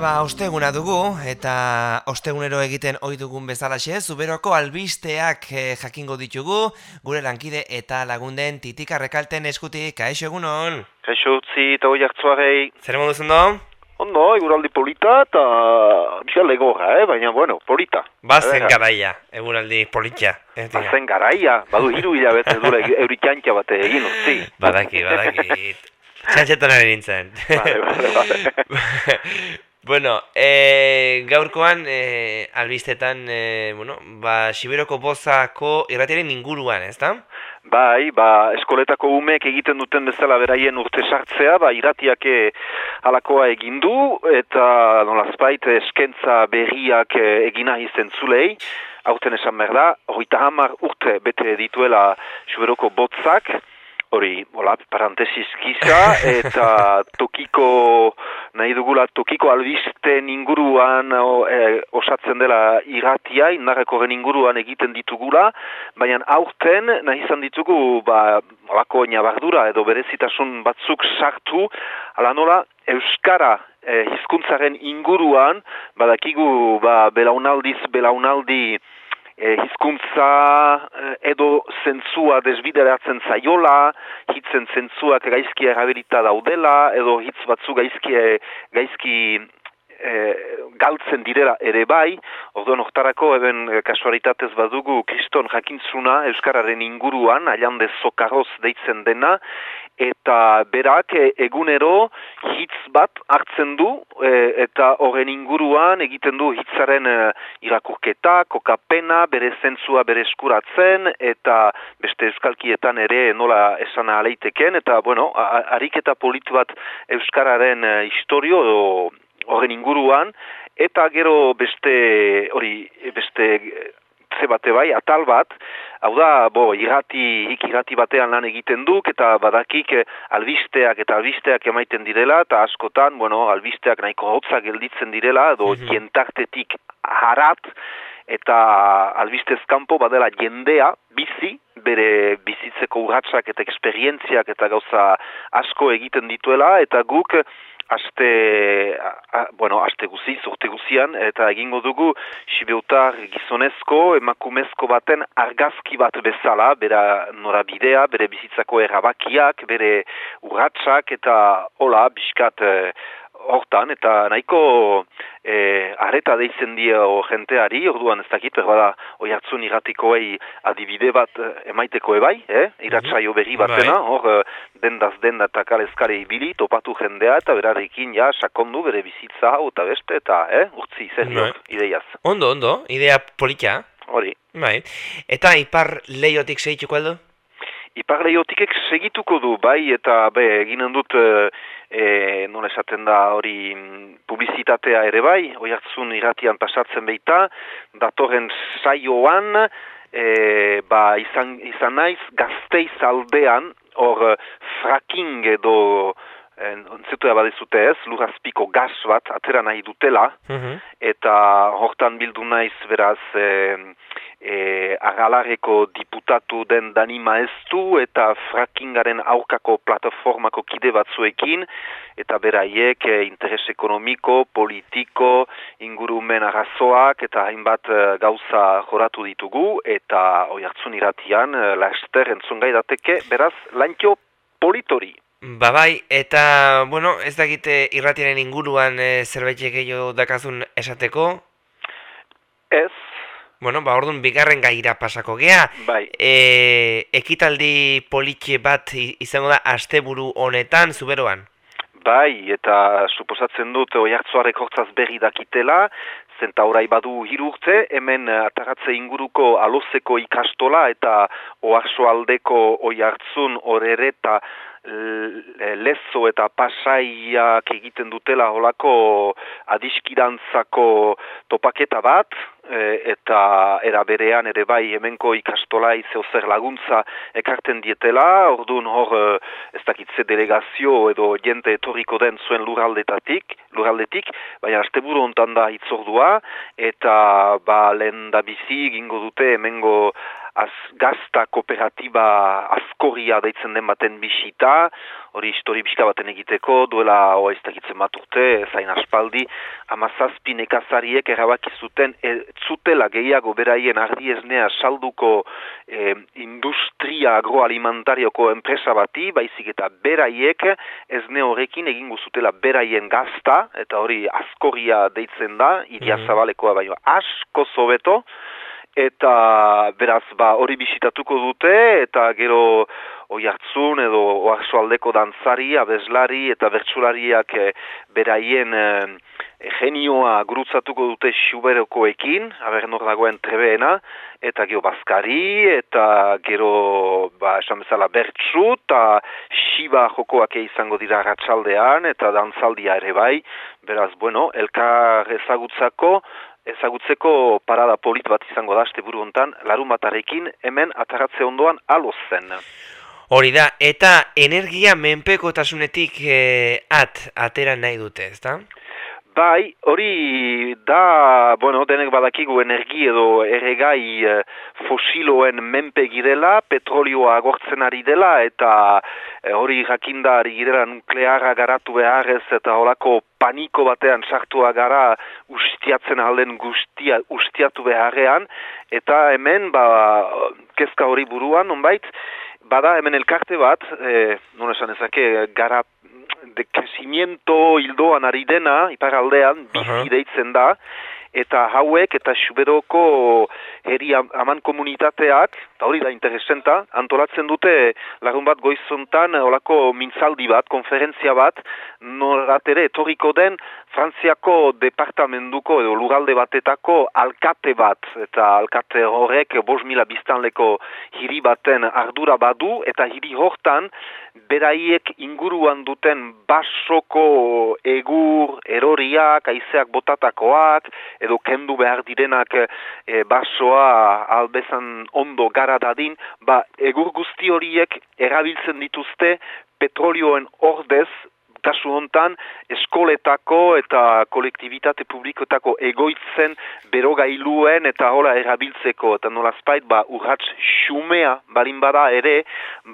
Ba, osteguna dugu, eta ostegunero egiten ohi dugun bezalaxe, zuberoko albisteak eh, jakingo ditugu, gure lankide eta lagunden titika rekalten eskutik, kaixo egunon? Kaixo utzi eta hoi hartzuarei. Zer modu zundo? Ondo, eguraldi polita eta bizka legorra, eh? baina bueno, polita. Bazen garaia, eguraldi politxa. Bazen garaia, badu hiru hilabete dure eurikantxa bate egin, utzi. Badaki, badaki. Txantxetan ari nintzen. Vale, vale, vale. Bueno, e, gaurkoan e, albistetan, e, bueno, ba, Siberoko bozako irratiaren inguruan, ez da? Bai, ba, eskoletako umek egiten duten bezala beraien urte sartzea, ba, irratiak alakoa egin du, eta nolazpait eskentza berriak egina izten zulei, hauten esan behar da, hori hamar urte bete dituela Siberoko botzak, hori, hola, parantesiz gisa, eta tokiko nahi dugula tokiko albisten inguruan e, osatzen dela irratia, indarreko gen inguruan egiten ditugula, baina aurten nahi izan ditugu ba, alako bardura edo berezitasun batzuk sartu, ala nola Euskara e, hizkuntzaren inguruan, badakigu ba, belaunaldiz belaunaldi e, hizkuntza e, edo zentzua desbideratzen zaiola, hitzen zentzuak gaizki erabilita daudela, edo hitz batzu gaizki, gaizki e, galtzen direla ere bai, orduan oktarako eben kasualitatez badugu kriston jakintzuna Euskararen inguruan, ailan sokaroz deitzen dena, eta berak e, egunero hitz bat hartzen du e, eta horren inguruan egiten du hitzaren e, irakurketa, kokapena, bere zentzua bere eskuratzen eta beste euskalkietan ere nola esan aleiteken eta bueno, ariketa politu bat euskararen e, historio horren inguruan eta gero beste hori beste ze bate bai, atal bat, hau da, bo, irrati, hik irrati batean lan egiten duk, eta badakik eh, albisteak eta albisteak emaiten direla, eta askotan, bueno, albisteak nahiko hotza gelditzen direla, edo mm jentartetik harat, eta albistez kanpo badela jendea, bizi, bere bizitzeko urratsak eta eksperientziak eta gauza asko egiten dituela, eta guk aste, a, bueno, aste guzi, zorte guzian, eta egingo dugu Sibeutar gizonezko, emakumezko baten argazki bat bezala, bera norabidea, bere bizitzako errabakiak, bere urratsak, eta hola, biskat, eh, hortan, eta nahiko e, areta deitzen dio jenteari, orduan ez dakit, bada oi hartzun irratikoei adibide bat e, emaiteko ebai, eh? iratsaio berri bai. batena, hor e, dendaz denda eta kalezkare ibili, topatu jendea, eta berarekin ja, sakondu bere bizitza hau eta beste, eta eh? urtzi zer bai. ideiaz. Ondo, ondo, idea politia. Hori. Bai. Eta ipar lehiotik segituko aldo? Ipar lehiotikek segituko du, bai, eta be, eginen dut... E, nola esaten da hori mm, publizitatea ere bai, hori hartzun irratian pasatzen beita, datorren saioan, e, ba, izan, izan naiz, gazteiz aldean, hor fracking edo, Ontzetu badizute ez, lurazpiko gaz bat atera nahi dutela, mhm. eta hortan bildu naiz beraz e, e, agalareko diputatu den Dani Maeztu eta frackingaren aurkako plataformako kide batzuekin, eta beraiek e, interes ekonomiko, politiko, ingurumen arrazoak eta hainbat e, gauza joratu ditugu, eta oi hartzun iratian, e, laster entzun dateke, beraz, lantio politori. Ba bai, eta, bueno, ez dakite irratiaren inguruan e, zerbait gehiago dakazun esateko? Ez. Bueno, ba, orduan, bigarren gaira pasako gea. Bai. E, ekitaldi politxe bat izango da asteburu honetan, zuberoan? Bai, eta suposatzen dut oi hartzuarek hortzaz berri dakitela, zenta orai badu hirurte, hemen ataratze inguruko alozeko ikastola eta oarso aldeko oi hartzun horereta lezo eta pasaiak egiten dutela holako adiskidantzako topaketa bat, e, eta era berean ere bai hemenko ikastola izeo zer laguntza ekarten dietela, orduan hor ez dakitze delegazio edo jente etoriko den zuen luraldetatik, luraldetik, baina asteburu ontan da itzordua, eta ba lehen da bizi gingo dute hemengo az, gazta kooperatiba azkoria deitzen den baten bisita, hori histori bisita baten egiteko, duela oa ez dakitzen bat urte, zain aspaldi, amazazpi nekazariek erabaki zuten, e, zutela gehiago beraien ardi esnea salduko e, industria agroalimentarioko enpresa bati, baizik eta beraiek esne horrekin egingo zutela beraien gazta, eta hori azkoria deitzen da, iria zabalekoa baino asko zobeto, eta beraz ba hori bisitatuko dute eta gero oi hartzun edo oarsoaldeko dantzari, abeslari eta bertsulariak e, beraien e, genioa gurutzatuko dute xuberokoekin, aber nor dagoen trebeena, eta gero bazkari, eta gero, ba, esan bezala bertsu, eta xiba jokoak izango dira ratxaldean, eta dantzaldia ere bai, beraz, bueno, elkar ezagutzako, ezagutzeko parada polit bat izango da este buru hontan larun batarekin hemen ataratze ondoan alo zen. Hori da, eta energia menpekotasunetik eh, at atera nahi dute, ezta? Bai, hori da, bueno, denek badakigu energi edo erregai eh, fosiloen menpe girela, petrolioa agortzen ari dela, eta eh, hori jakinda ari girela nukleara garatu beharrez, eta horako paniko batean sartua gara ustiatzen alden guztia, ustiatu beharrean, eta hemen, ba, kezka hori buruan, onbait, bada hemen elkarte bat, e, non esan ezake, gara de crecimiento hildoan ari dena, iparaldean, bizi deitzen da, eta hauek eta xuberoko heri aman komunitateak, eta hori da interesenta, antolatzen dute lagun bat goizontan olako mintzaldi bat, konferentzia bat, norat ere etoriko den Frantziako departamentuko edo lugalde batetako alkate bat, eta alkate horrek bos mila biztanleko hiri baten ardura badu, eta hiri hortan beraiek inguruan duten basoko egur, eroriak, aizeak botatakoak, edo kendu behar direnak e, basoa albezan ondo gara dadin, ba, egur guzti horiek erabiltzen dituzte petrolioen ordez kasu hontan eskoletako eta kolektibitate publikotako egoitzen berogailuen eta hola erabiltzeko. Eta nola spait ba urratz xumea balin bada ere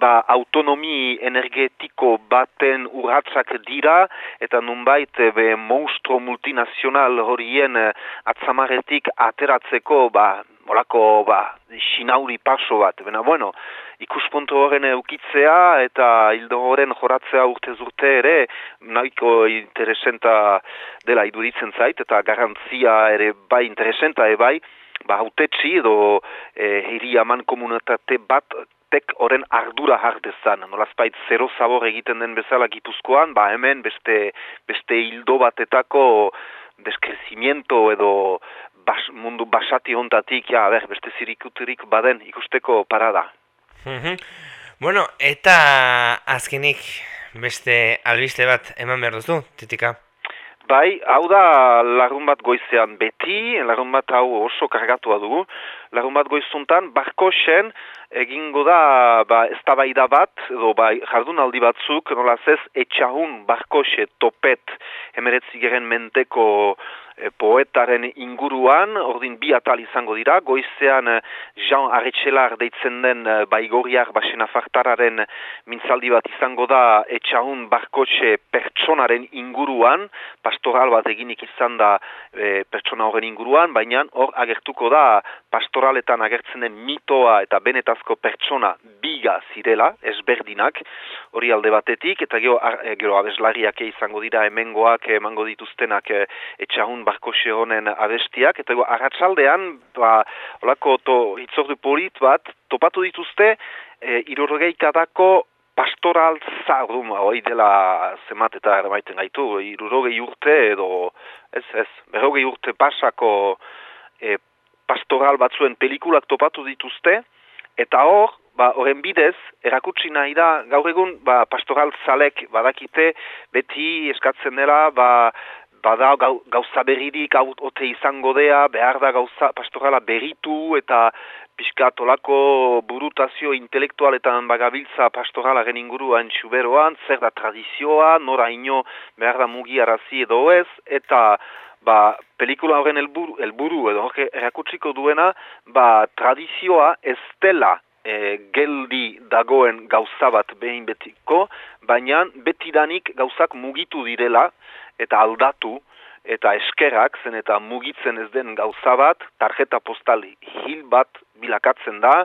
ba autonomi energetiko baten urratzak dira eta nunbait be monstro multinazional horien eh, atzamaretik ateratzeko ba Molako, ba, sinauri paso bat, bena, bueno, ikuspuntu horren eukitzea eta hildo horren joratzea urte zurte ere, nahiko interesenta dela iduritzen zait, eta garantzia ere bai interesenta e bai, ba, hautetxi edo e, hiri aman komunitate bat, tek horren ardura jardezan. Nolazpait zero zabor egiten den bezala gipuzkoan, ba hemen beste, beste hildo batetako deskrezimiento edo bas, mundu basati hontatik, ja, ber, beste zirikuturik baden ikusteko parada. Mm Bueno, eta azkenik beste albiste bat eman behar duzu, titika? Bai, hau da lagun bat goizean beti, lagun bat hau oso kargatua dugu. Lagun bat goizuntan, barkosen egingo da ba, eztabaida bat, edo ba, jardunaldi batzuk, nolaz ez, etxahun barkose topet emeretzigeren menteko e, poetaren inguruan, ordin bi atal izango dira, goizean eh, Jean Arretxelar deitzen den e, baigoriak basen afartararen mintzaldi bat izango da etxaun barkotxe pertsonaren inguruan, pastoral bat eginik izan da e, pertsona horren inguruan, baina hor agertuko da pastoraletan agertzen den mitoa eta benetazko pertsona biga zirela, ezberdinak, hori alde batetik, eta gero, gero abeslariak izango dira hemengoak emango dituztenak etxahun barkose honen abestiak, eta arratsaldean ba, olako to, hitzordu polit bat, topatu dituzte, e, irurgeikadako pastoral zaudum, hoi dela zemat eta eramaiten gaitu, irurogei urte edo, ez, ez, berrogei urte pasako e, pastoral batzuen pelikulak topatu dituzte, eta hor, ba, horren bidez, erakutsi nahi da, gaur egun, ba, pastoral zalek badakite, beti eskatzen dela, ba, bada gauza berririk ote izango dea, behar da gauza pastorala berritu eta piskatolako burutazio intelektualetan bagabiltza pastoralaren inguruan txuberoan, zer da tradizioa, nora ino behar da mugi arazi edo ez, eta ba, pelikula horren helburu, helburu edo horre erakutsiko duena, ba, tradizioa ez dela e, geldi dagoen gauza bat behin betiko, baina betidanik gauzak mugitu direla eta aldatu, eta eskerak zen eta mugitzen ez den gauza bat, tarjeta postali hil bat bilakatzen da,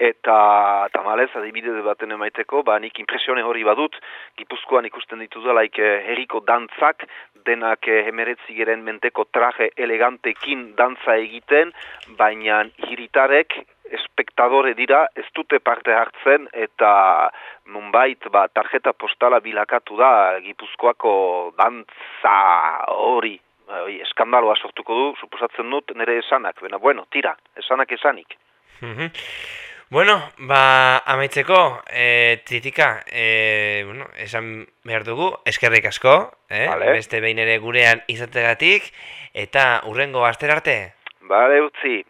eta tamalez adibidez baten emaiteko, ba nik impresione hori badut, Gipuzkoan ikusten dituzalaik eh, herriko dantzak, denak eh, emeretzi geren menteko traje elegantekin dantza egiten, baina hiritarek espektadore dira, ez dute parte hartzen, eta nunbait ba, tarjeta postala bilakatu da Gipuzkoako dantza hori. Ba, eskandaloa sortuko du, suposatzen dut, nire esanak, bena, bueno, tira, esanak esanik. Mhm. Bueno, ba, amaitzeko, e, titika, e, bueno, esan behar dugu, eskerrik asko, eh? Vale. beste behin ere gurean izategatik, eta urrengo aster arte. Bale, utzi.